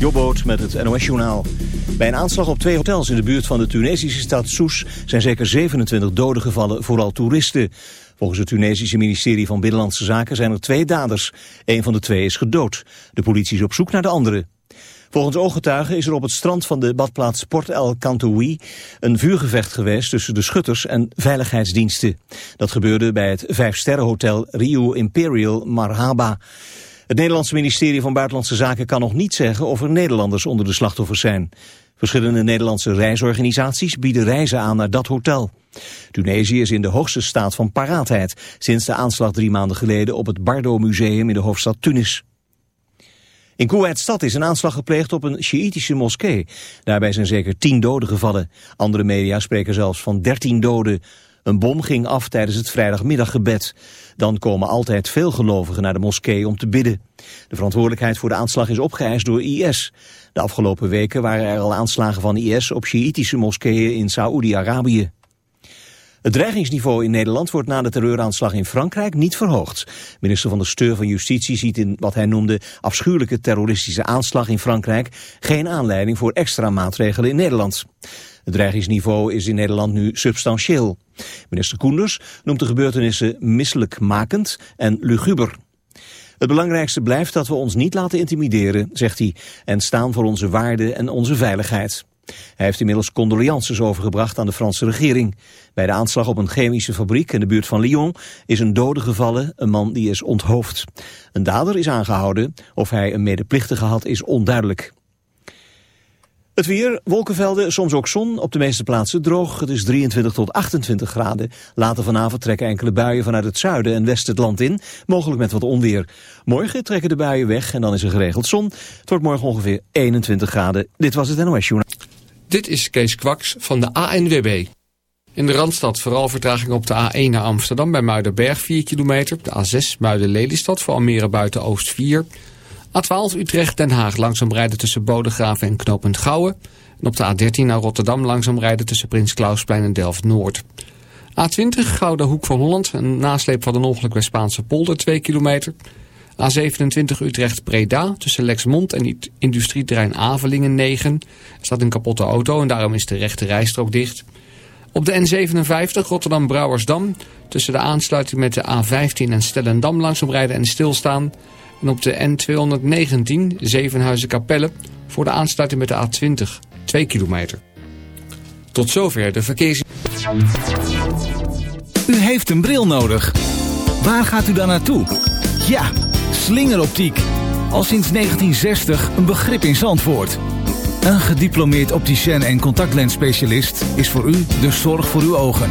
Jobboot met het NOS-journaal. Bij een aanslag op twee hotels in de buurt van de Tunesische stad Sousse... zijn zeker 27 doden gevallen, vooral toeristen. Volgens het Tunesische ministerie van Binnenlandse Zaken zijn er twee daders. Een van de twee is gedood. De politie is op zoek naar de andere. Volgens ooggetuigen is er op het strand van de badplaats Port El Kantoui een vuurgevecht geweest tussen de schutters en veiligheidsdiensten. Dat gebeurde bij het vijfsterrenhotel Rio Imperial Marhaba. Het Nederlandse ministerie van Buitenlandse Zaken kan nog niet zeggen of er Nederlanders onder de slachtoffers zijn. Verschillende Nederlandse reisorganisaties bieden reizen aan naar dat hotel. Tunesië is in de hoogste staat van paraatheid sinds de aanslag drie maanden geleden op het Bardo Museum in de hoofdstad Tunis. In Kuwait-stad is een aanslag gepleegd op een Sjiïtische moskee. Daarbij zijn zeker tien doden gevallen. Andere media spreken zelfs van dertien doden. Een bom ging af tijdens het vrijdagmiddaggebed. Dan komen altijd veel gelovigen naar de moskee om te bidden. De verantwoordelijkheid voor de aanslag is opgeëist door IS. De afgelopen weken waren er al aanslagen van IS op Sjiïtische moskeeën in Saoedi-Arabië. Het dreigingsniveau in Nederland wordt na de terreuraanslag in Frankrijk niet verhoogd. Minister van de Steur van Justitie ziet in wat hij noemde afschuwelijke terroristische aanslag in Frankrijk geen aanleiding voor extra maatregelen in Nederland. Het dreigingsniveau is in Nederland nu substantieel. Minister Koenders noemt de gebeurtenissen misselijkmakend en luguber. Het belangrijkste blijft dat we ons niet laten intimideren, zegt hij, en staan voor onze waarden en onze veiligheid. Hij heeft inmiddels condolences overgebracht aan de Franse regering. Bij de aanslag op een chemische fabriek in de buurt van Lyon is een dode gevallen, een man die is onthoofd. Een dader is aangehouden, of hij een medeplichtige had is onduidelijk. Het weer, wolkenvelden, soms ook zon, op de meeste plaatsen droog. Het is 23 tot 28 graden. Later vanavond trekken enkele buien vanuit het zuiden en westen het land in. Mogelijk met wat onweer. Morgen trekken de buien weg en dan is er geregeld zon. Het wordt morgen ongeveer 21 graden. Dit was het NOS Journal. Dit is Kees Kwaks van de ANWB. In de Randstad vooral vertraging op de A1 naar Amsterdam bij Muidenberg 4 kilometer. De A6 Muiden-Lelystad voor Almere buiten Oost 4 A12 Utrecht-Den Haag langzaam rijden tussen Bodegraven en Knopend Gouwen. En op de A13 naar Rotterdam langzaam rijden tussen Prins Klausplein en Delft-Noord. A20 Gouden Hoek van Holland, een nasleep van een ongeluk bij Spaanse polder 2 kilometer. A27 Utrecht-Breda tussen Lexmond en industrieterrein Avelingen 9. Er staat een kapotte auto en daarom is de rechte rijstrook dicht. Op de N57 Rotterdam-Brouwersdam tussen de aansluiting met de A15 en Stellendam langzaam rijden en stilstaan... En op de N219 Zevenhuizen-Capelle voor de aansluiting met de A20, 2 kilometer. Tot zover de verkeers... U heeft een bril nodig. Waar gaat u dan naartoe? Ja, slingeroptiek. Al sinds 1960 een begrip in Zandvoort. Een gediplomeerd opticien en contactlensspecialist is voor u de zorg voor uw ogen.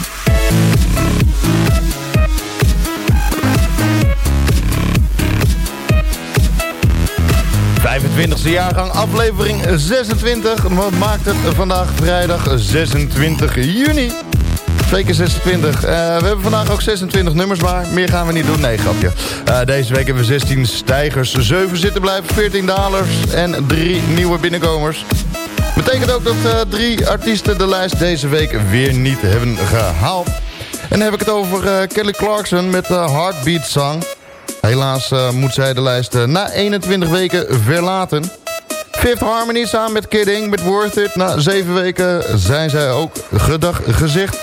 25e jaargang, aflevering 26. Wat maakt het vandaag vrijdag 26 juni? Twee keer 26. Eh, we hebben vandaag ook 26 nummers, maar meer gaan we niet doen. Nee, grapje. Eh, deze week hebben we 16 stijgers, 7 zitten blijven, 14 dalers en 3 nieuwe binnenkomers. Betekent ook dat eh, drie artiesten de lijst deze week weer niet hebben gehaald. En dan heb ik het over Kelly Clarkson met de Heartbeat Song. Helaas eh, moet zij de lijst eh, na 21 weken verlaten. Fifth Harmony samen met Kidding met Worth It. Na 7 weken zijn zij ook gedag gezegd.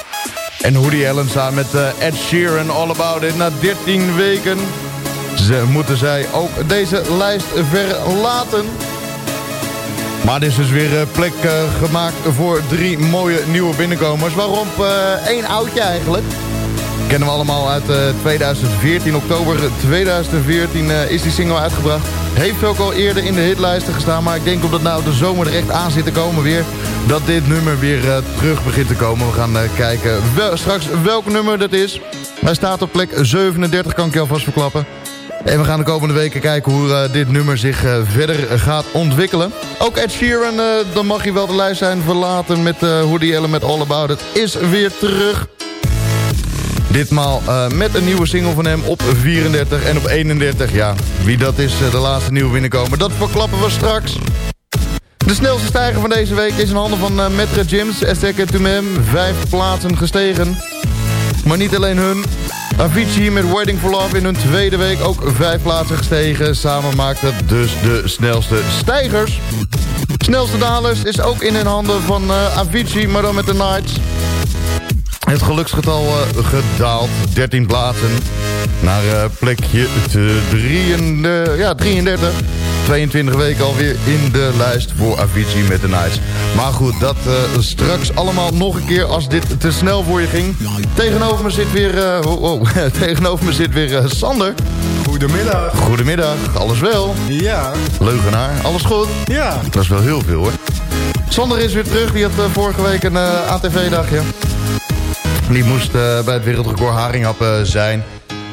En Woody Allen samen met eh, Ed Sheeran All About It. Na 13 weken ze, moeten zij ook deze lijst verlaten. Maar er is dus weer plek gemaakt voor drie mooie nieuwe binnenkomers. Waarop eh, één oudje eigenlijk. Kennen we allemaal uit eh, 2014, oktober 2014 eh, is die single uitgebracht. Heeft ook al eerder in de hitlijsten gestaan. Maar ik denk omdat nou de zomer er echt aan zit te komen weer... dat dit nummer weer eh, terug begint te komen. We gaan eh, kijken straks welk nummer dat is. Hij staat op plek 37, kan ik je alvast verklappen. En we gaan de komende weken kijken hoe eh, dit nummer zich eh, verder gaat ontwikkelen. Ook Ed Sheeran, eh, dan mag hij wel de lijst zijn verlaten met uh, Woody Allen met All About It, is weer terug. Ditmaal eh, met een nieuwe single van hem op 34 en op 31. Ja, wie dat is, eh, de laatste nieuwe binnenkomen, dat verklappen we straks. De snelste stijger van deze week is in handen van uh, Metre Jims. Esteke Tumem, vijf plaatsen gestegen. Maar niet alleen hun. Avicii met Waiting for Love in hun tweede week ook vijf plaatsen gestegen. Samen maakt het dus de snelste stijgers. Snelste dalers is ook in hun handen van Avicii, maar dan met de Knights. Het geluksgetal uh, gedaald, 13 plaatsen. Naar uh, plekje ja, 33. 22 weken alweer in de lijst voor Avicii met de Knights. Maar goed, dat uh, straks allemaal nog een keer als dit te snel voor je ging. Tegenover me zit weer, oh, oh, tegenover me zit weer Sander. Goedemiddag. Goedemiddag, alles wel? Ja. Leugenaar, alles goed? Ja. Dat is wel heel veel hoor. Sander is weer terug, die had vorige week een ATV-dagje. Die moest bij het wereldrecord haringhappen zijn.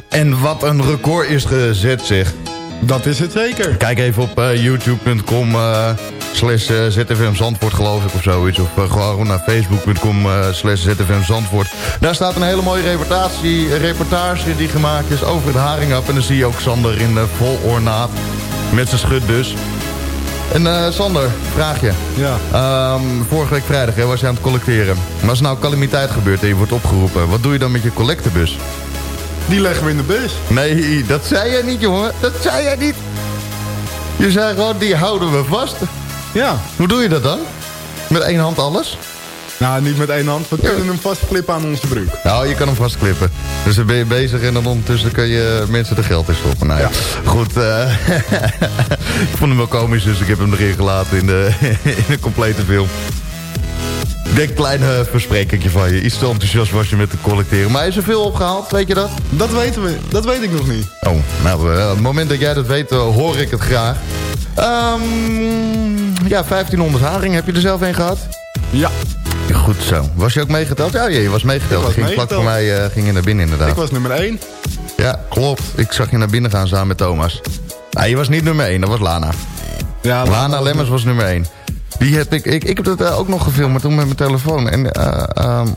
En wat een record is gezet zeg. Dat is het zeker. Kijk even op uh, youtube.com uh, slash ZFM Zandvoort geloof ik of zoiets. Of gewoon naar facebook.com slash ZFM Zandvoort. Daar staat een hele mooie reportage, reportage die gemaakt is over het haringhap. En dan zie je ook Sander in vol ornaat. Met zijn schutbus. En Sander, vraag je. Ja. Um, vorige week vrijdag hè, was je aan het collecteren. Maar als er nou calamiteit gebeurt en je wordt opgeroepen... wat doe je dan met je collectebus? Die leggen we in de bus. Nee, dat zei jij niet, jongen. Dat zei jij niet. Je zei gewoon, die houden we vast. Ja. Hoe doe je dat dan? Met één hand alles? Nou, niet met één hand. We kunnen hem vastklippen aan onze broek. Nou, je kan hem vastklippen. Dus dan ben je bezig en dan ondertussen kun je mensen er geld in stoppen. Nou, ja. Goed, uh, ik vond hem wel komisch, dus ik heb hem erin gelaten in de, in de complete film. Ik denk een klein uh, versprekingje van je. Iets te enthousiast was je met de collecteren. Maar is er veel opgehaald, weet je dat? Dat weten we. Dat weet ik nog niet. Oh, nou, uh, het moment dat jij dat weet, uh, hoor ik het graag. Um, ja, 1500 haring. Heb je er zelf een gehad? Ja. Goed zo. Was je ook meegeteld? Ja, je was meegeteld. Ging meegeteld. vlak voor mij uh, ging je naar binnen inderdaad. Ik was nummer 1. Ja, klopt. Ik zag je naar binnen gaan samen met Thomas. Nee, je was niet nummer 1, dat was Lana. Ja, Lana, Lana Lemmers was nummer 1. Die heb ik, ik, ik heb dat uh, ook nog gefilmd, maar toen met mijn telefoon. En uh, um,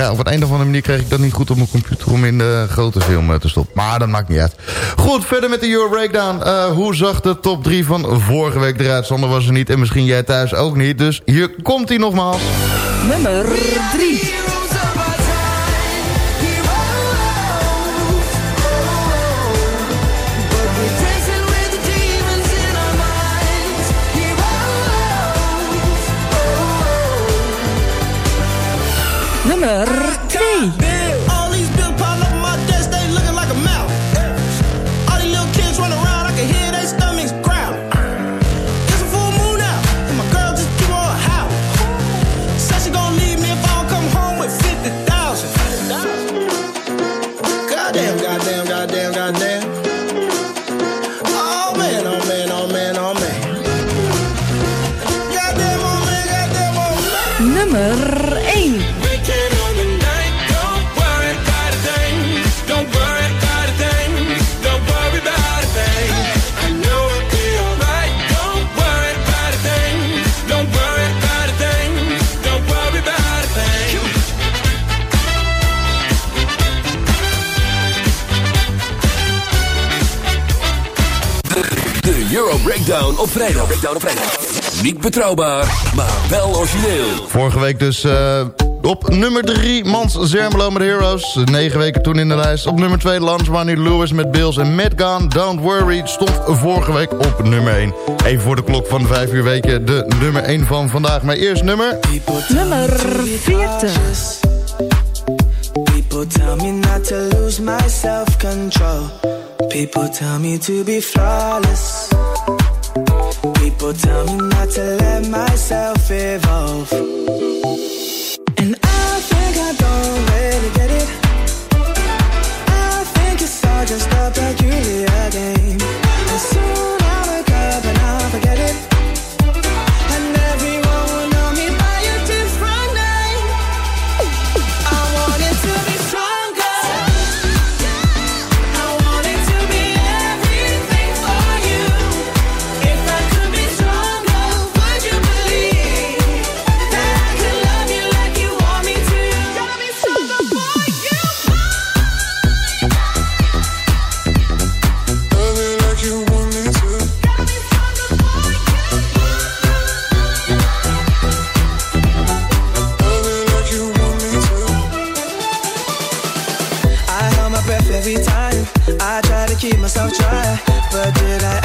ja, op een, een of andere manier kreeg ik dat niet goed op mijn computer om in de grote film te stoppen. Maar dat maakt niet uit. Goed, verder met de Euro Breakdown. Uh, hoe zag de top 3 van vorige week eruit? Sander was er niet en misschien jij thuis ook niet. Dus hier komt hij nogmaals. Nummer 3. 2. All these bills pile up my desk, they looking like a mouth. All these little kids run around, I can hear their stomachs growl. It's a full moon out, and my girl just keep on house. Said she gon' leave me if I don't come home with 50,000. Goddamn, goddamn, goddamn, goddamn. Oh oh oh. Nummer 1. Breakdown op vrijdag. Breakdown op vrijdag. Niet betrouwbaar, maar wel origineel. Vorige week dus uh, op nummer 3 Mans Zermelo met Heroes. 9 weken toen in de lijst. Op nummer 2 Lance Ronnie Lewis met Bills en Matt Gone. Don't Worry stond vorige week op nummer 1. Even voor de klok van 5 uur weken de nummer 1 van vandaag. Maar eerst nummer... Nummer 40. People tell me not to lose my self-control. People tell me to be flawless. People tell me not to let myself evolve. I try to keep myself dry, but did I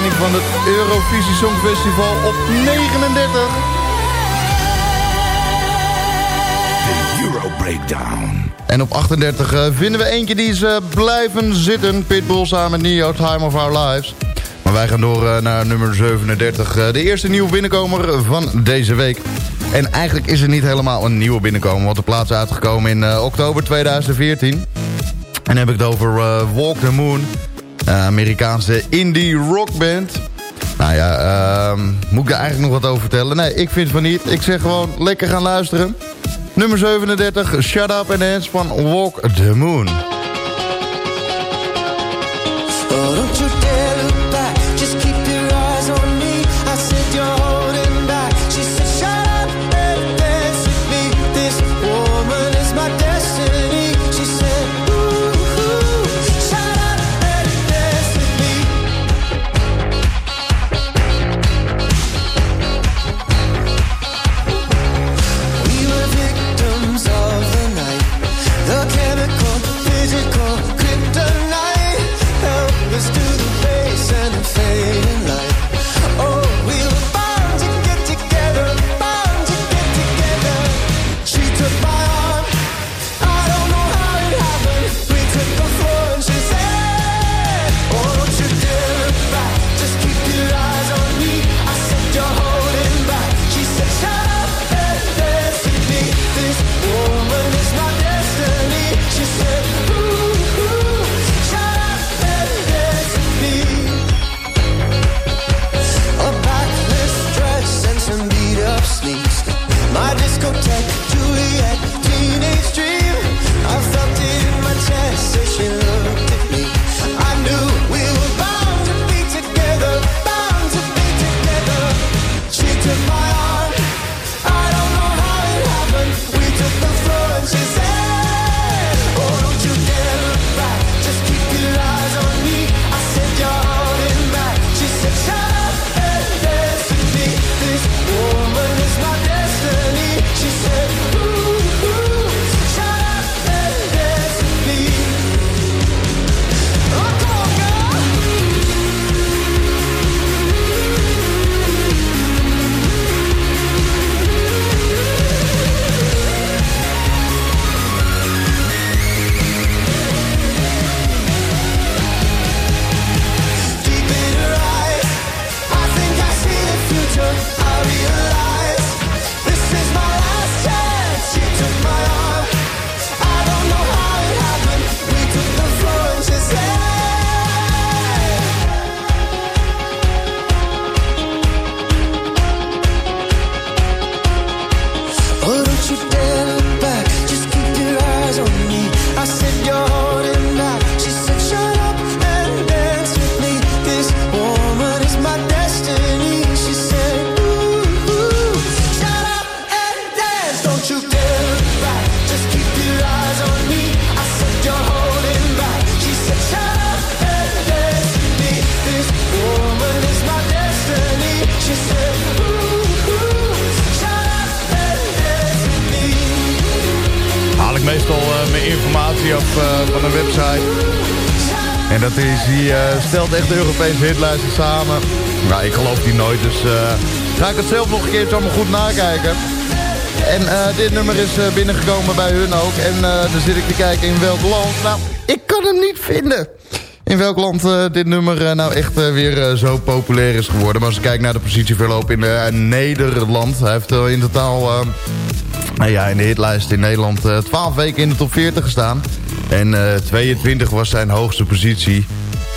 van het Eurovisie Songfestival op 39. De Euro Breakdown. En op 38 eh, vinden we eentje die ze eh, blijven zitten. Pitbull samen met Neo, Time of Our Lives. Maar wij gaan door eh, naar nummer 37. De eerste nieuwe binnenkomer van deze week. En eigenlijk is er niet helemaal een nieuwe binnenkomer... want de plaats is uitgekomen in oktober 2014. En dan heb ik het over Walk the Moon... Eh, Amerikaanse indie rockband. Nou ja, ehm, moet ik daar eigenlijk nog wat over vertellen? Nee, ik vind van niet. Ik zeg gewoon lekker gaan luisteren. Nummer 37, Shut Up and Dance van Walk the Moon. Hitlijsten samen. Nou, ik geloof die nooit, dus eh, ga ik het zelf nog een keertje allemaal goed nakijken. En eh, dit nummer is eh, binnengekomen bij hun ook. En eh, dan zit ik te kijken in welk land. Nou, ik kan hem niet vinden. In welk land dit nummer nou echt weer zo populair is geworden. Maar als ik kijk naar de positieverloop in Nederland. Hij heeft in totaal eh, nou ja, in de hitlijst in Nederland eh 12 weken in de top 40 gestaan. En eh 22 was zijn hoogste positie.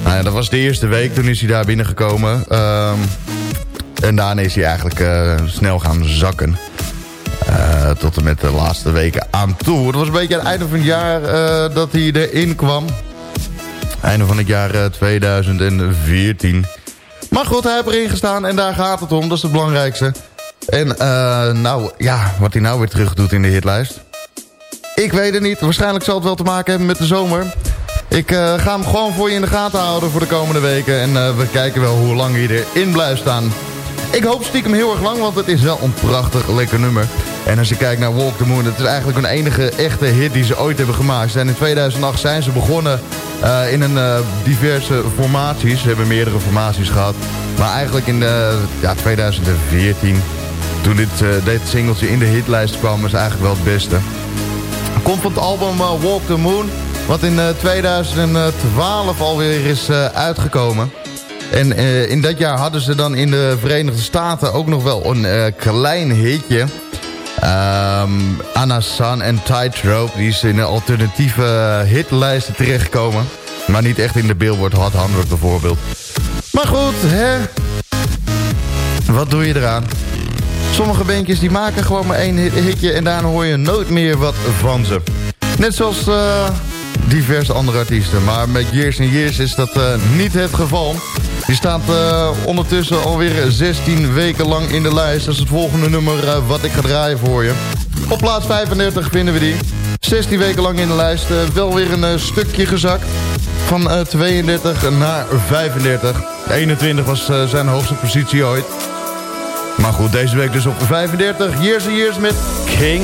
Nou ja, dat was de eerste week, toen is hij daar binnengekomen. Ehm, en daarna is hij eigenlijk eh, snel gaan zakken. Eh, tot en met de laatste weken aan toe. Het was een beetje aan het einde van het jaar eh, dat hij erin kwam. Einde van het jaar eh, 2014. Maar goed, hij heeft erin gestaan en daar gaat het om. Dat is het belangrijkste. En nou, ja, wat hij nou weer terug doet in de hitlijst. Ik weet het niet. Waarschijnlijk zal het wel te maken hebben met de zomer. Ik eh, ga hem gewoon voor je in de gaten houden voor de komende weken. En eh, we kijken wel hoe lang hij erin blijft staan. Ik hoop stiekem heel erg lang, want het is wel een prachtig lekker nummer. En als je kijkt naar Walk the Moon, het is eigenlijk een enige echte hit die ze ooit hebben gemaakt. En in 2008 zijn ze begonnen eh, in een diverse formaties. Ze hebben meerdere formaties gehad. Maar eigenlijk in ja, 2014, toen dit, dit singeltje in de hitlijst kwam, was eigenlijk wel het beste. Komt van het album Walk the Moon, wat in eh, 2012 alweer is eh, uitgekomen. En eh, in dat jaar hadden ze dan in de Verenigde Staten ook nog wel een eh, klein hitje. Ehm Anna Sun en Tightrope, die is in de alternatieve eh, hitlijsten terechtgekomen. Maar niet echt in de Billboard Hot 100 bijvoorbeeld. Maar goed, hè? Wat doe je eraan? Sommige bandjes die maken gewoon maar één hit- hitje en daarna hoor je nooit meer wat van ze. Net zoals eh, diverse andere artiesten. Maar met Years and Years is dat eh, niet het geval. Die staat eh, ondertussen alweer 16 weken lang in de lijst. Dat is het volgende nummer eh, wat ik ga draaien voor je. Op plaats 35 vinden we die. 16 weken lang in de lijst. wel weer een stukje gezakt. Van eh, 32 naar 35. 21 was zijn hoogste positie ooit. Maar goed, deze week dus op 35. Years and Years met King.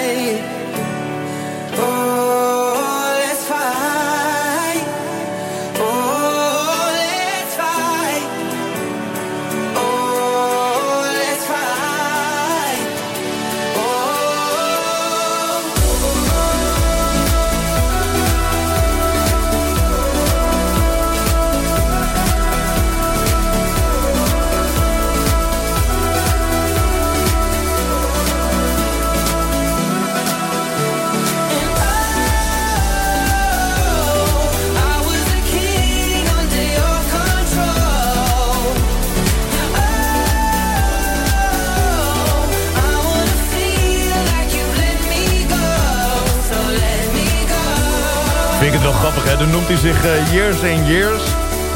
Dan noemt hij zich eh, Years and Years.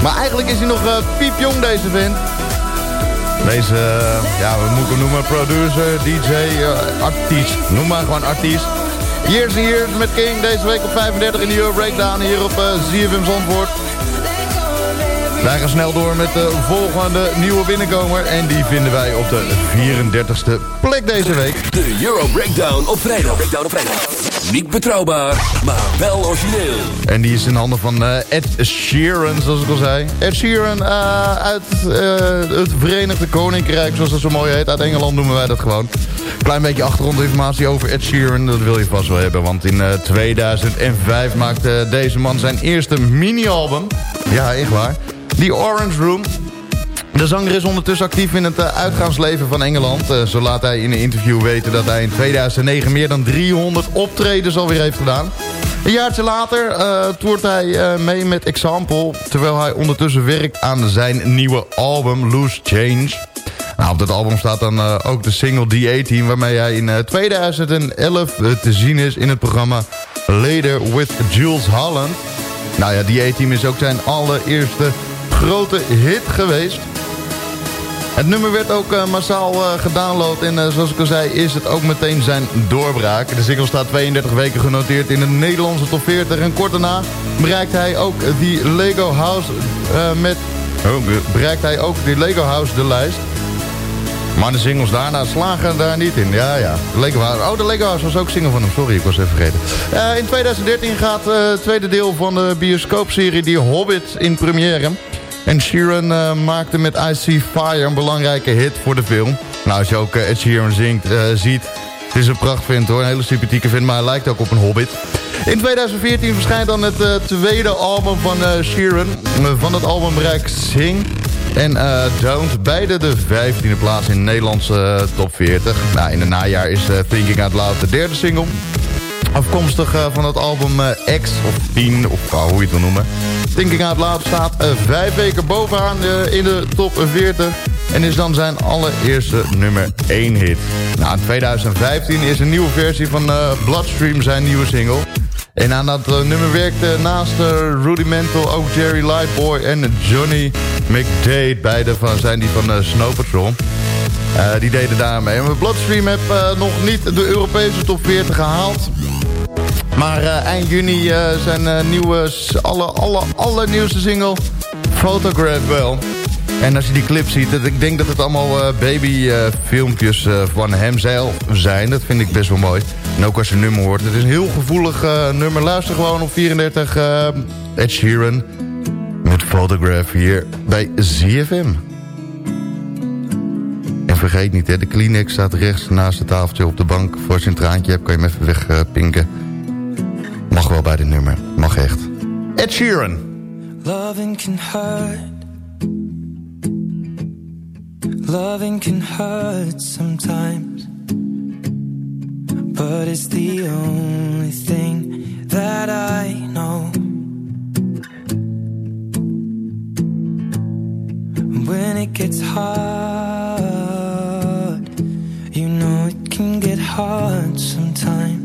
Maar eigenlijk is hij nog uh, piepjong, deze vent. Deze, uh, ja, we moeten noemen producer, DJ, uh, artiest. Noem maar gewoon artiest. Years and Years met King, deze week op 35 in de Euro Breakdown hier op uh, ZFM Zandvoort. Wij gaan snel door met de volgende nieuwe binnenkomer. En die vinden wij op de 34ste plek deze week. De Euro Breakdown op vrijdag. Breakdown op vrijdag. Niet betrouwbaar, maar wel origineel. En die is in handen van uh, Ed Sheeran, zoals ik al zei. Ed Sheeran uh, uit uh, het Verenigde Koninkrijk, zoals dat zo mooi heet. Uit Engeland noemen wij dat gewoon. Klein beetje achtergrondinformatie over Ed Sheeran, dat wil je vast wel hebben. Want in 2005 maakte deze man zijn eerste mini-album. Ja, echt waar. The Orange Room. De zanger is ondertussen actief in het uh, uitgaansleven van Engeland. Uh, zo laat hij in een interview weten dat hij in 2009 meer dan 300 optredens alweer heeft gedaan. Een jaartje later uh, toert hij mee met Example... terwijl hij ondertussen werkt aan zijn nieuwe album Loose Change. Nou, op dat album staat dan ook de single D18... waarmee hij in 2011 te zien is in het programma Later with Jules Holland. Nou ja, D18 is ook zijn allereerste grote hit geweest. Het nummer werd ook uh, massaal uh, gedownload en uh, zoals ik al zei is het ook meteen zijn doorbraak. De single staat 32 weken genoteerd in de Nederlandse top 40 en kort daarna bereikt hij ook die Lego House met oh, bereikt hij ook die Lego House de lijst. Maar de singles daarna slagen daar niet in. Ja, ja. Lego House. Oh, de Lego House was ook single van hem. Sorry, ik was even vergeten. in 2013 gaat het tweede deel van de bioscoopserie Die Hobbit in première. En Sheeran uh, maakte met I See Fire een belangrijke hit voor de film. Nou, als je ook uh, Ed Sheeran zingt, uh, ziet... Het is een prachtvent hoor, een hele sympathieke vent, maar hij lijkt ook op een hobbit. In 2014 verschijnt dan het tweede album van Sheeran. van dat album bereikt Sing en Don't. Beide de 15e plaats in de Nederlandse top 40. Nou, in het najaar is Thinking Out Loud de derde single. Afkomstig uh, van het album uh, X, of 10, of hoe je het wil noemen. Thinking Out Loud staat vijf weken bovenaan in de top 40. En is dan zijn allereerste nummer 1 hit. Nou, in 2015 is een nieuwe versie van Bloodstream zijn nieuwe single. En aan dat nummer werkte naast Rudimental ook Jerry Lightboy en Johnny McDade. Beide van, zijn die van Snow Patrol. die deden daarmee. En Bloodstream heeft nog niet de Europese top 40 gehaald. Maar uh, eind juni uh, zijn uh, nieuwe, alle, alle, allernieuwste single Photograph wel. En als je die clip ziet, dat, ik denk dat het allemaal babyfilmpjes van hemzelf zijn. Dat vind ik best wel mooi. En ook als je nummer hoort. Het is een heel gevoelig nummer. Luister gewoon op 34 Ed Sheeran met Photograph hier bij ZFM. En vergeet niet, hè, de Kleenex staat rechts naast het tafeltje op de bank. Voor als je een traantje hebt, kan je hem even wegpinken. Mag wel bij de nummer. Mag echt. Ed Sheeran. Loving can hurt. Loving can hurt sometimes. But it's the only thing that I know. When it gets hard, you know it can get hard sometimes.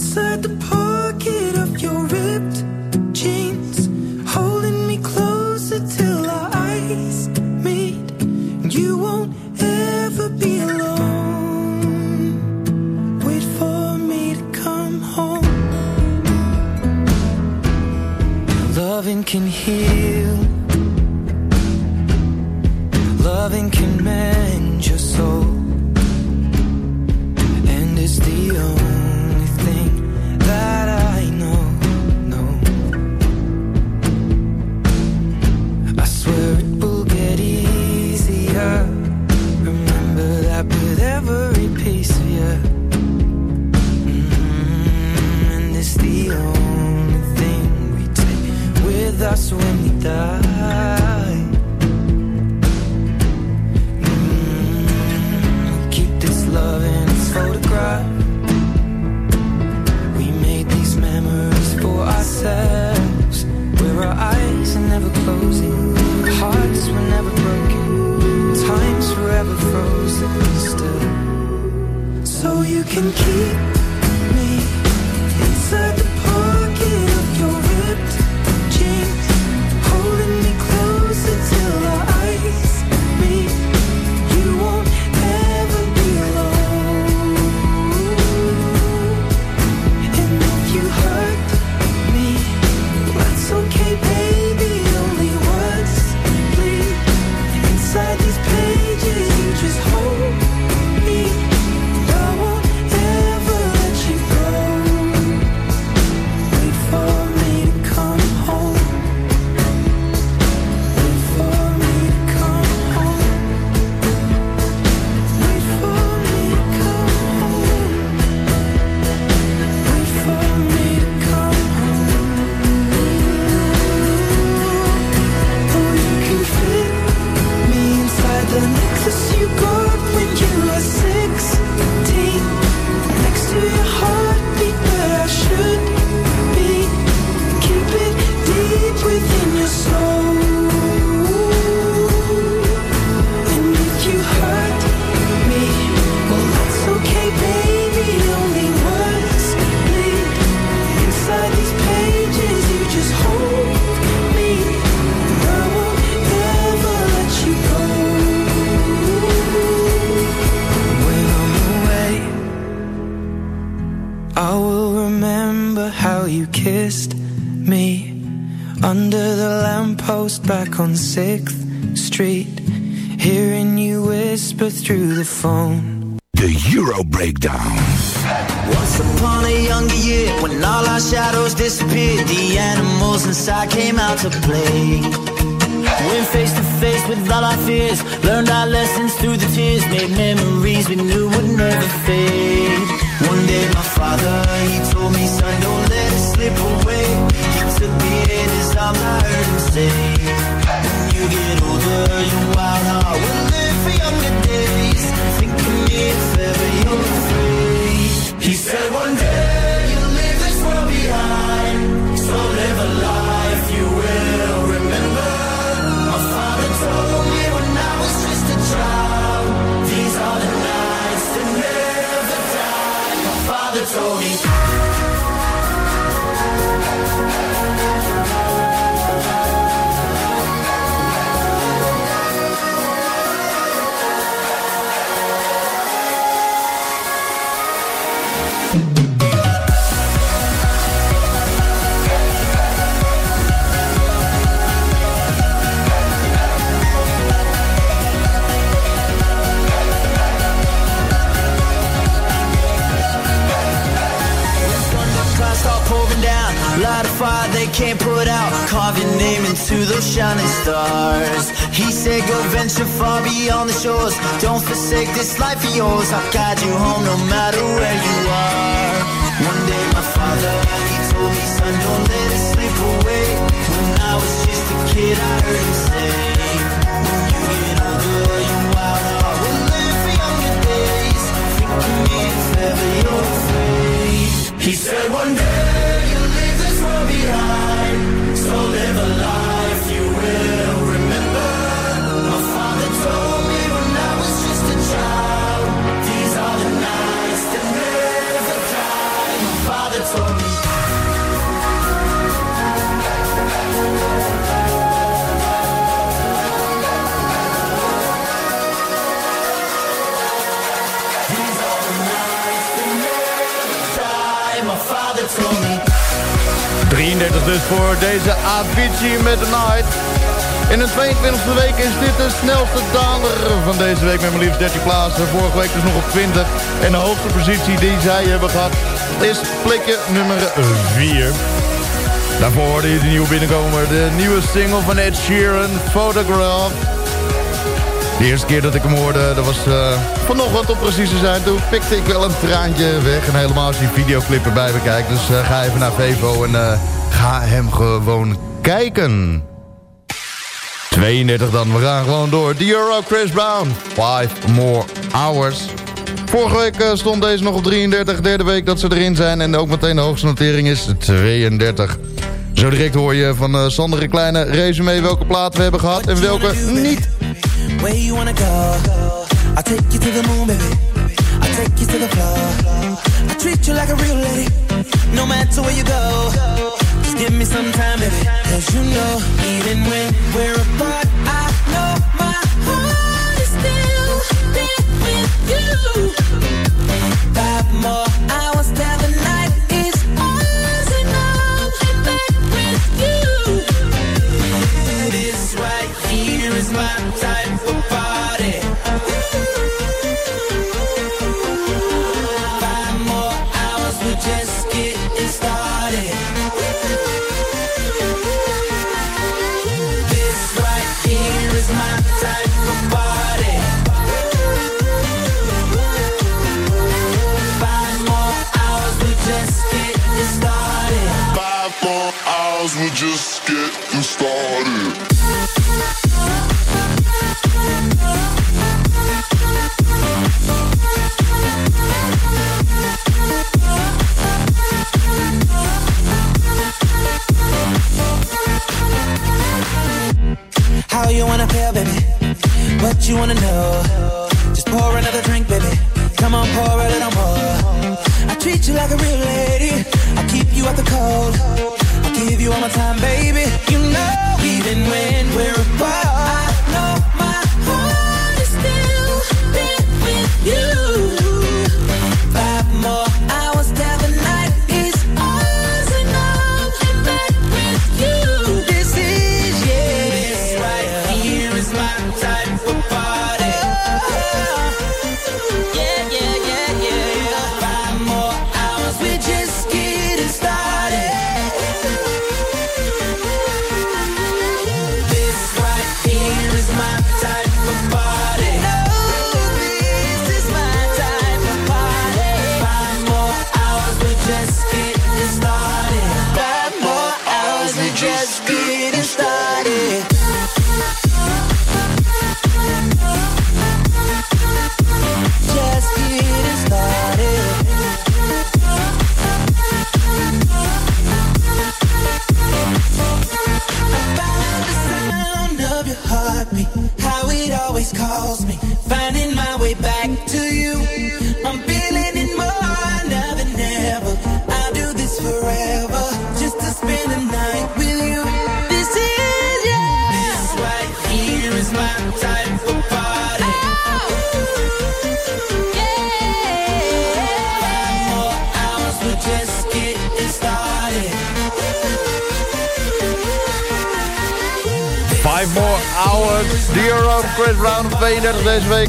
inside the pocket of your ripped jeans, holding me closer till our eyes meet. You won't ever be alone. Wait for me to come home. Loving can heal. Loving can through the phone. The Euro Breakdown. Once upon a younger year, when all our shadows disappeared, the animals inside came out to play. Went face to face with all our fears, learned our lessons through the tears, made memories we knew would never fade. One day my father, he told me, son, don't let it slip away. He took me in his arms, I heard him say, when you get older, your wild heart will live for younger days. If ever you free. He said. Can't put out. Carve your name into those shining stars. He said, Go venture far beyond the shores. Don't forsake this life of yours. I'll guide you home no matter where you are. One day, my father, he told me, Son, don't let it slip away. When I was just a kid, I heard him say, When you get older, your wild heart will live for younger days. Think of me if ever you're. He said one day Alive. 33 dus voor deze Avicii met The Night. In de 22e week is dit de snelste daler van deze week met maar liefst 13 plaatsen. Vorige week dus nog op 20. En de hoogste positie die zij hebben gehad is plekje nummer 4. Daarvoor hoorde je de nieuwe binnenkomer. De nieuwe single van Ed Sheeran, Photograph. De eerste keer dat ik hem hoorde, dat was uh, vanochtend om precies te zijn. Toen pikte ik wel een traantje weg. En helemaal als je die videoclip erbij bekijkt. Dus uh, ga even naar Vevo en uh, ga hem gewoon kijken. 32 dan, we gaan gewoon door. The Euro Chris Brown, 5 more hours. Vorige week stond deze nog op 33, derde week dat ze erin zijn. En ook meteen de hoogste notering is 32. Zo direct hoor je van uh, Sander een kleine resume welke platen we hebben gehad en welke niet. Take you to the. Floor. I treat you like a real lady. No matter where you go. Just give me some time, baby. Cause you know, even when we're apart, I know my heart is still there with you. Five more hours you wanna know? Just pour another drink, baby. Come on, pour a little more. I treat you like a real lady. I keep you out the cold. I give you all my time, baby. You know, even when we're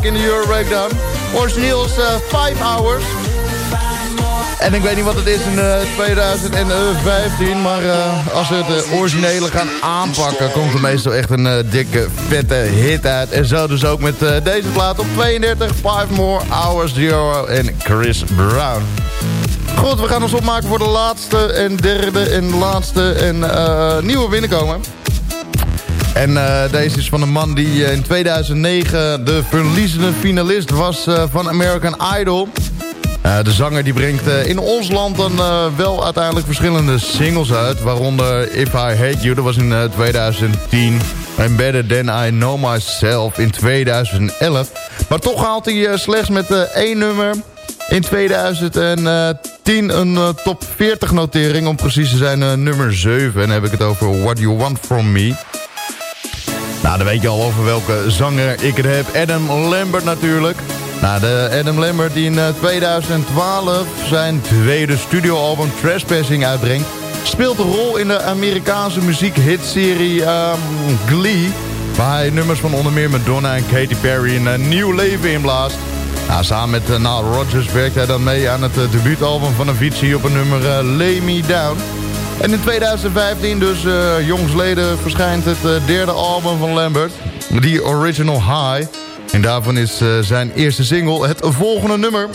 in de Euro Breakdown. Origineel is eh, 5 hours. En ik weet niet wat het is in eh, 2015, maar eh, als we het eh, originele gaan aanpakken... komt er meestal echt een eh, dikke, vette hit uit. En zo dus ook met eh, deze plaat op 32, 5 more hours, Euro en Chris Brown. Goed, we gaan ons opmaken voor de laatste en derde en laatste en eh, nieuwe binnenkomen. En eh, deze is van een man die eh, in 2009 de verliezende finalist was eh, van American Idol. De zanger die brengt in ons land dan wel uiteindelijk verschillende singles uit. Waaronder If I Hate You, dat was in eh, 2010. En Better Than I Know Myself in 2011. Maar toch haalt hij slechts met één nummer in 2010 een top 40 notering. Om precies te zijn nummer 7. En dan heb ik het over What You Want From Me. Nou, dan weet je al over welke zanger ik het heb. Adam Lambert natuurlijk. Nou, de Adam Lambert die in eh, 2012 zijn tweede studioalbum Trespassing uitbrengt... speelt een rol in de Amerikaanse muziekhitserie ehm, Glee... waar hij nummers van onder meer Madonna en Katy Perry een eh, nieuw leven inblaast. Nou, samen met uh, Nile Rodgers werkt hij dan mee aan het eh, debuutalbum van Avicii op een nummer eh, Lay Me Down... En in 2015, dus eh jongsleden, verschijnt het eh, derde album van Lambert. The Original High. En daarvan is eh, zijn eerste single het volgende nummer.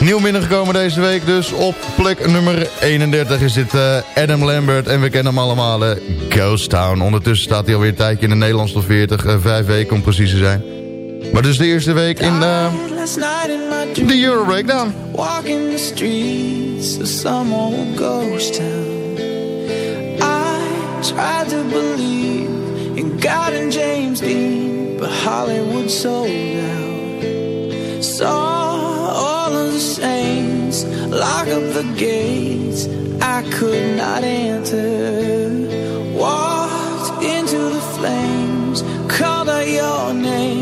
Nieuw binnengekomen deze week, dus op plek nummer 31 is dit Adam Lambert. En we kennen hem allemaal, Ghost Town. Ondertussen staat hij alweer een tijdje in de Nederlands top 40. eh, vijf weken om precies te zijn. Maar dus de eerste week in eh, Last night in my dream, de Euro Breakdown. walking the streets of some old ghost town. I tried to believe in God and James Dean, but Hollywood sold out. Saw all of the saints lock up the gates. I could not enter. Walked into the flames, called out your name,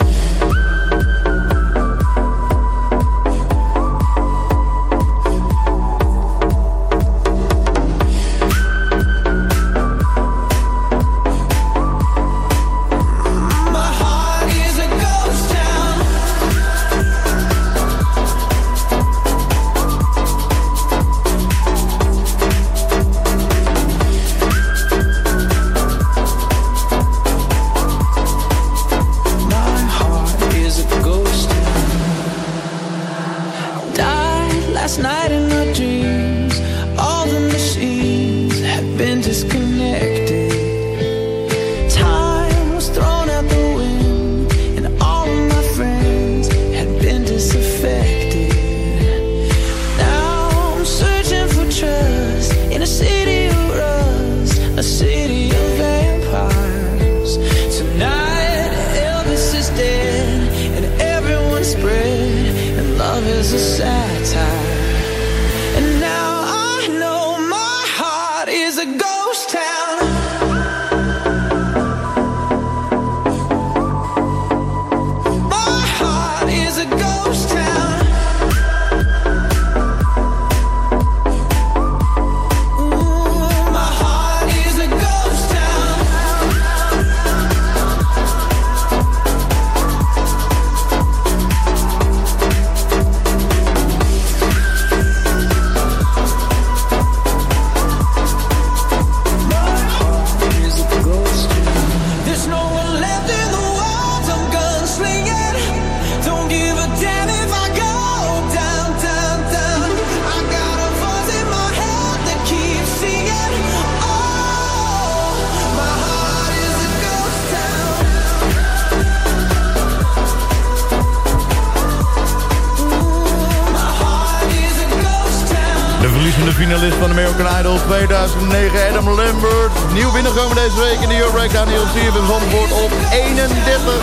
Verliezende finalist van American Idol 2009, Adam Lambert. Nieuw binnenkomen deze week in de Euro Breakdown hier op CFM Zandvoort op 31.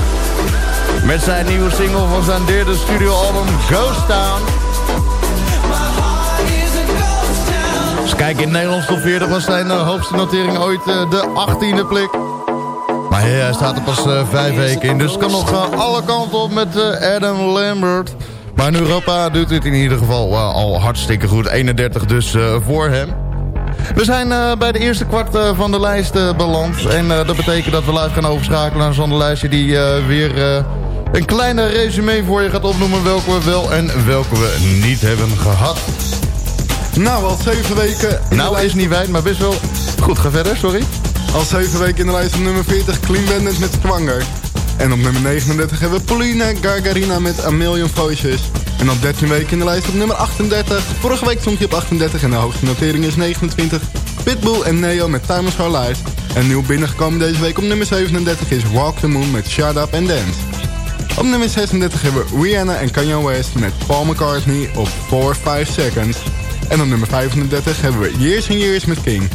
Met zijn nieuwe single van zijn derde studioalbum Ghost Town. Dus kijk, in Nederlands top 40 was zijn hoogste notering ooit eh, de 18e plek. Maar hij staat er pas eh, vijf weken in. Dus kan nog eh, alle kanten op met Adam Lambert. Maar in Europa doet het in ieder geval eh, al hartstikke goed. 31 dus eh, voor hem. We zijn eh, bij de eerste kwart van de lijst eh, beland. En dat betekent dat we live gaan overschakelen naar zo'n lijstje... die weer een kleine resume voor je gaat opnoemen... welke we wel en welke we niet hebben gehad. Nou, al zeven weken... Nou lijst- is niet wijd, maar best wel... Goed, ga verder, sorry. Al zeven weken in de lijst op nummer 40 Clean Bandit met Zwanger. En op nummer 39 hebben we Paulina Gargarina met A Million Voices. En al 13 weken in de lijst op nummer 38. Vorige week stond hij op 38 en de hoogste notering is 29. Pitbull en Neo met Time of Our Lives. En nieuw binnengekomen deze week op nummer 37 is Walk the Moon met Shut Up and Dance. Op nummer 36 hebben we Rihanna en Kanye West met Paul McCartney op 4-5 Seconds. En op nummer 35 hebben we Years and Years met King.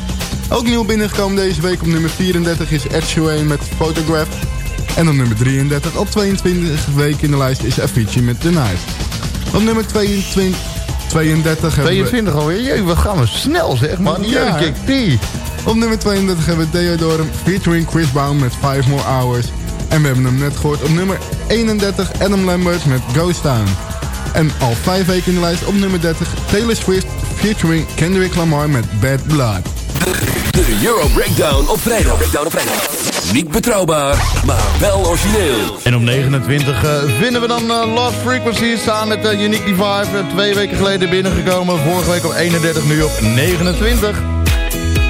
Ook nieuw binnengekomen deze week op nummer 34 is Ed Sheeran met Photograph. En op nummer 33 op 22 weken in de lijst is Avicii met The Night. Op nummer 22, 32 hebben 22 alweer. Jee, we gaan we snel zeg man. Ja. Die. we... Op nummer 32 hebben we Deodorum featuring Chris Brown met 5 More Hours. En we hebben hem net gehoord op nummer 31 Adam Lambert met Ghost Town. En al 5 weken in de lijst op nummer 30 Taylor Swift featuring Kendrick Lamar met Bad Blood. De Euro Breakdown op vrijdag. Breakdown op vrijdag. Niet betrouwbaar, maar wel origineel. En op 29 eh, vinden we dan eh, Lost Frequencies staan met uh, Unique Divide. eh, twee weken geleden binnengekomen. Vorige week op 31, nu op 29.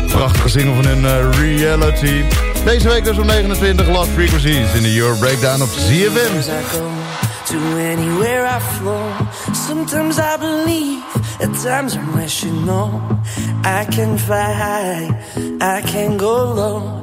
Prachtige single van hun eh, Reality. Deze week dus op 29 Lost Frequencies in de Euro Breakdown op ZFM. To anywhere I flow. Sometimes I believe, at times I'm rational. I can fly high, I can go low.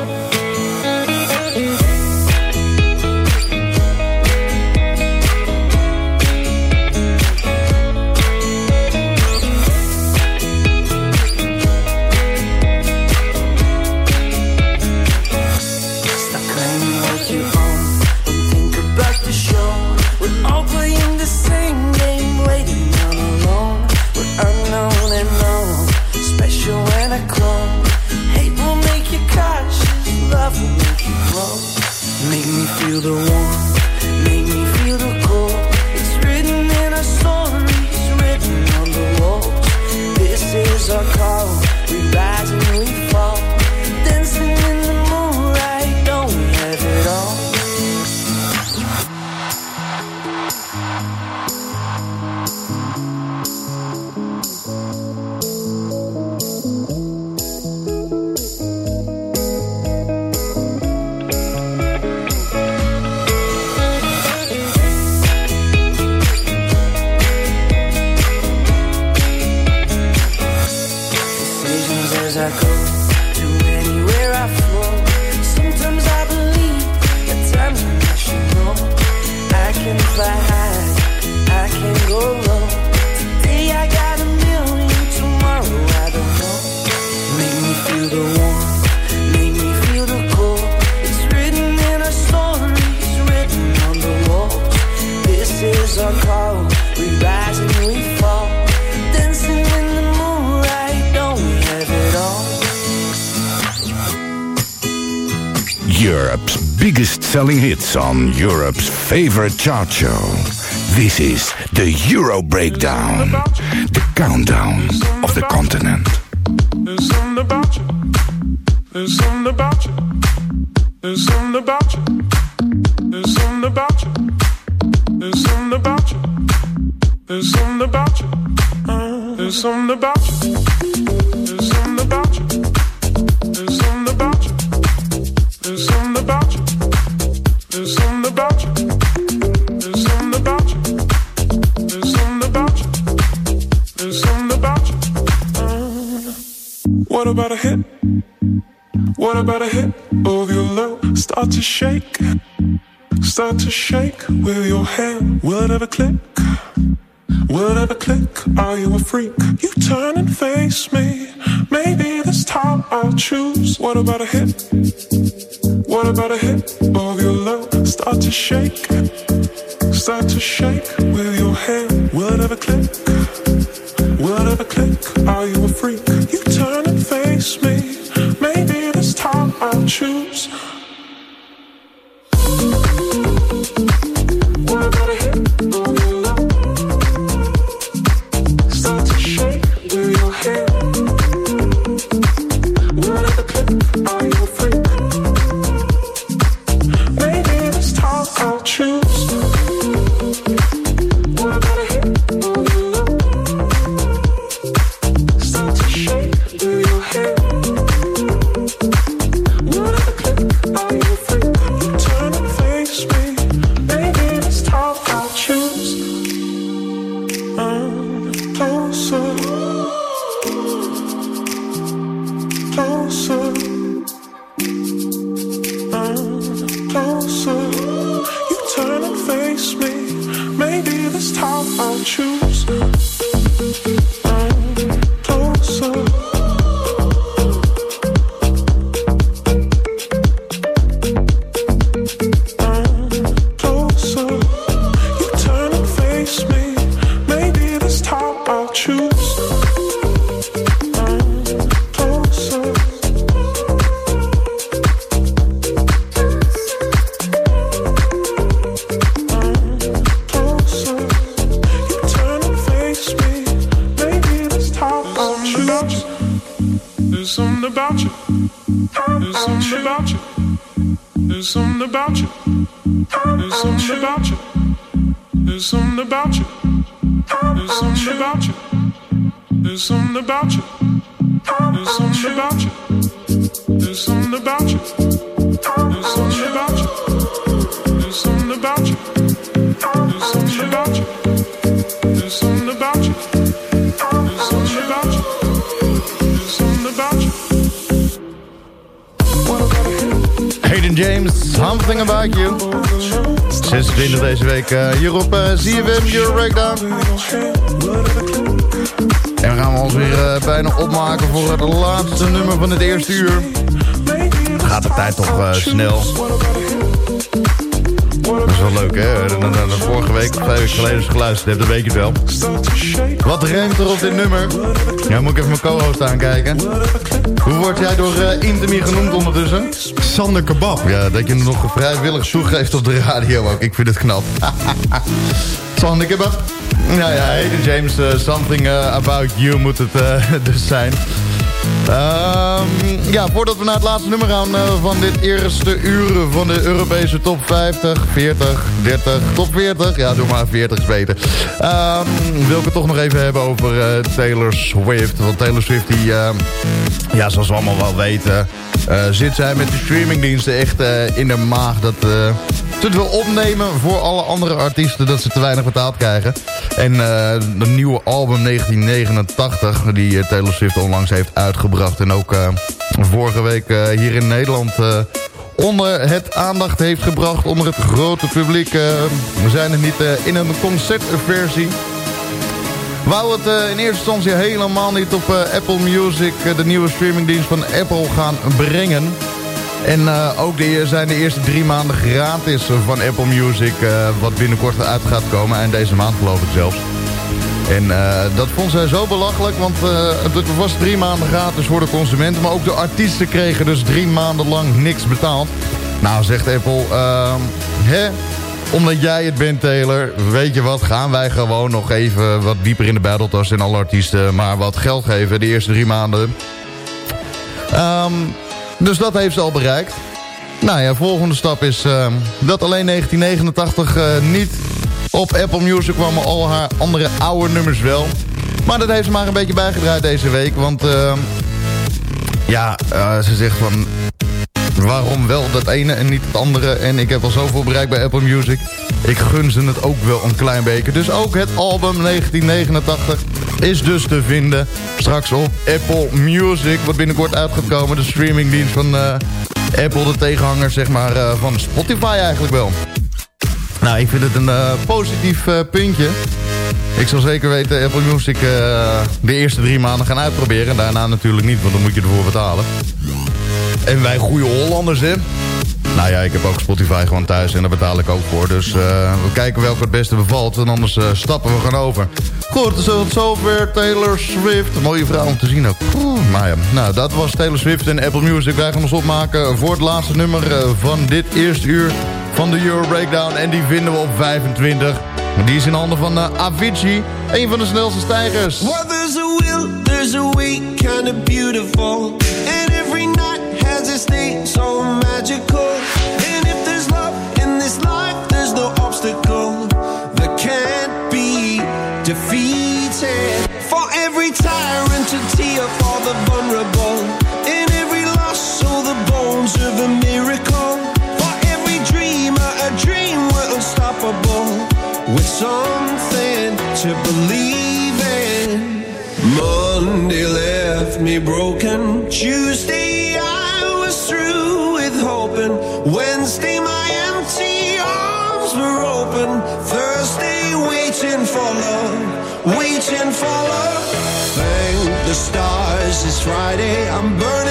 The warmth, selling hits on Europe's favorite chart show. This is the Euro Breakdown, the countdown of the continent. What about a hit of your love? Start to shake, start to shake with your hand. Will it ever click? There's something about you. There's something about you. There's something about you. There's something about you. James, Something About You. 26 deze week eh, hier op uh, ZFM Euro Breakdown. En we gaan ons weer eh, bijna opmaken voor het laatste nummer van het eerste uur. Gaat de tijd toch eh, snel. Dat is wel leuk, hè? De- de- de vorige week, of twee weken geleden, als je geluisterd hebt, dan weet je wel. Wat ruimt er op dit nummer? Ja, moet ik even mijn co-host aankijken. Hoe word jij door uh, Intimi genoemd ondertussen? Sander Kebab. Ja, dat je hem nog vrijwillig toegeeft op de radio ook. Ik vind het knap. Sander Kebab. Nou ja, James, eh, Something eh, About You moet het dus zijn. Ehm, ja, voordat we naar het laatste nummer gaan eh, van dit eerste uur van de Europese top 50, 40, 30, top 40. Ja, doe maar 40 is beter. Ehm, wil ik het toch nog even hebben over eh, Taylor Swift. Want Taylor Swift, die, ehm, ja, zoals we allemaal wel weten, eh, zit zij met de streamingdiensten echt in de maag. Dat ze het wil opnemen voor alle andere artiesten dat ze te weinig betaald krijgen. En eh de nieuwe album 1989, die eh, Taylor Swift onlangs heeft uitgebracht. En ook eh, vorige week hier in Nederland onder het aandacht heeft gebracht. Onder het grote publiek. we zijn er niet in een concertversie. Wou het in eerste instantie helemaal niet op Apple Music, de nieuwe streamingdienst van Apple, gaan brengen. En eh, ook de, zijn de eerste drie maanden gratis van Apple Music, eh, wat binnenkort uit gaat komen. En deze maand geloof ik zelfs. En eh, dat vond zij zo belachelijk, want eh, het was drie maanden gratis voor de consumenten. Maar ook de artiesten kregen dus drie maanden lang niks betaald. Nou, zegt Apple, ehm, hè, omdat jij het bent, Taylor, weet je wat, gaan wij gewoon nog even wat dieper in de battle en alle artiesten maar wat geld geven de eerste drie maanden. Ehm, dus dat heeft ze al bereikt. Nou ja, volgende stap is ehm, dat alleen 1989 eh, niet op Apple Music kwam, maar al haar andere oude nummers wel. Maar dat heeft ze maar een beetje bijgedraaid deze week, want ehm, ja, eh, ze zegt van waarom wel dat ene en niet het andere. En ik heb al zoveel bereikt bij Apple Music. Ik gun ze het ook wel een klein beetje. Dus ook het album 1989 is dus te vinden straks op Apple Music. Wat binnenkort uit gaat komen. De streamingdienst van eh, Apple, de tegenhanger zeg maar, eh, van Spotify eigenlijk wel. Nou, ik vind het een eh, positief puntje. Ik zal zeker weten Apple Music de eerste drie maanden gaan uitproberen. Daarna natuurlijk niet, want dan moet je ervoor betalen. En wij goede Hollanders, hè? Nou ja, ik heb ook Spotify gewoon thuis en daar betaal ik ook voor. Dus eh, we kijken welke het beste bevalt. En anders eh, stappen we gewoon over. Goed, dus tot zover Taylor Swift. Mooie vrouw om te zien ook. Maar ja, nou, dat was Taylor Swift en Apple Music. Wij gaan ons opmaken voor het laatste nummer eh, van dit eerste uur van de Euro Breakdown. En die vinden we op 25. Die is in handen van Avicii. Een van de snelste stijgers. Well, there's a will, there's a way, kind of beautiful. And so magical. And if there's love in this life, there's no obstacle that can't be defeated. For every tyrant to tear for the vulnerable. In every loss, all the bones of a miracle. For every dreamer, a dream we're unstoppable. With something to believe in. Monday left me broken. Tuesday waiting for love. Thank the stars it's Friday. I'm burning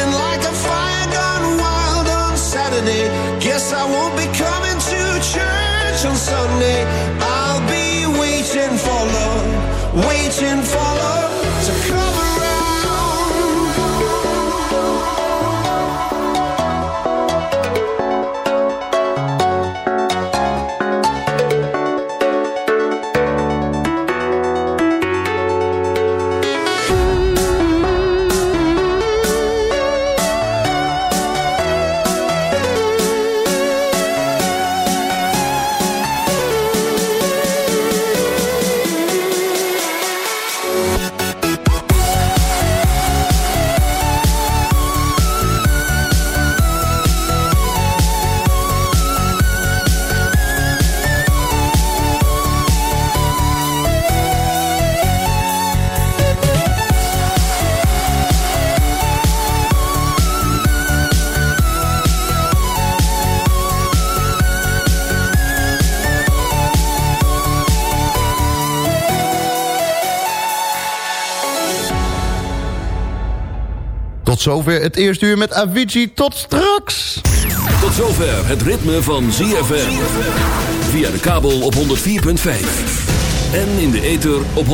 Tot zover het eerste uur met Avicii. Tot straks! Tot zover het ritme van ZFM. Via de kabel op 104.5. En in de ether op 106.9.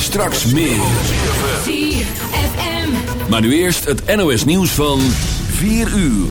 Straks meer. Maar nu eerst het NOS nieuws van 4 uur.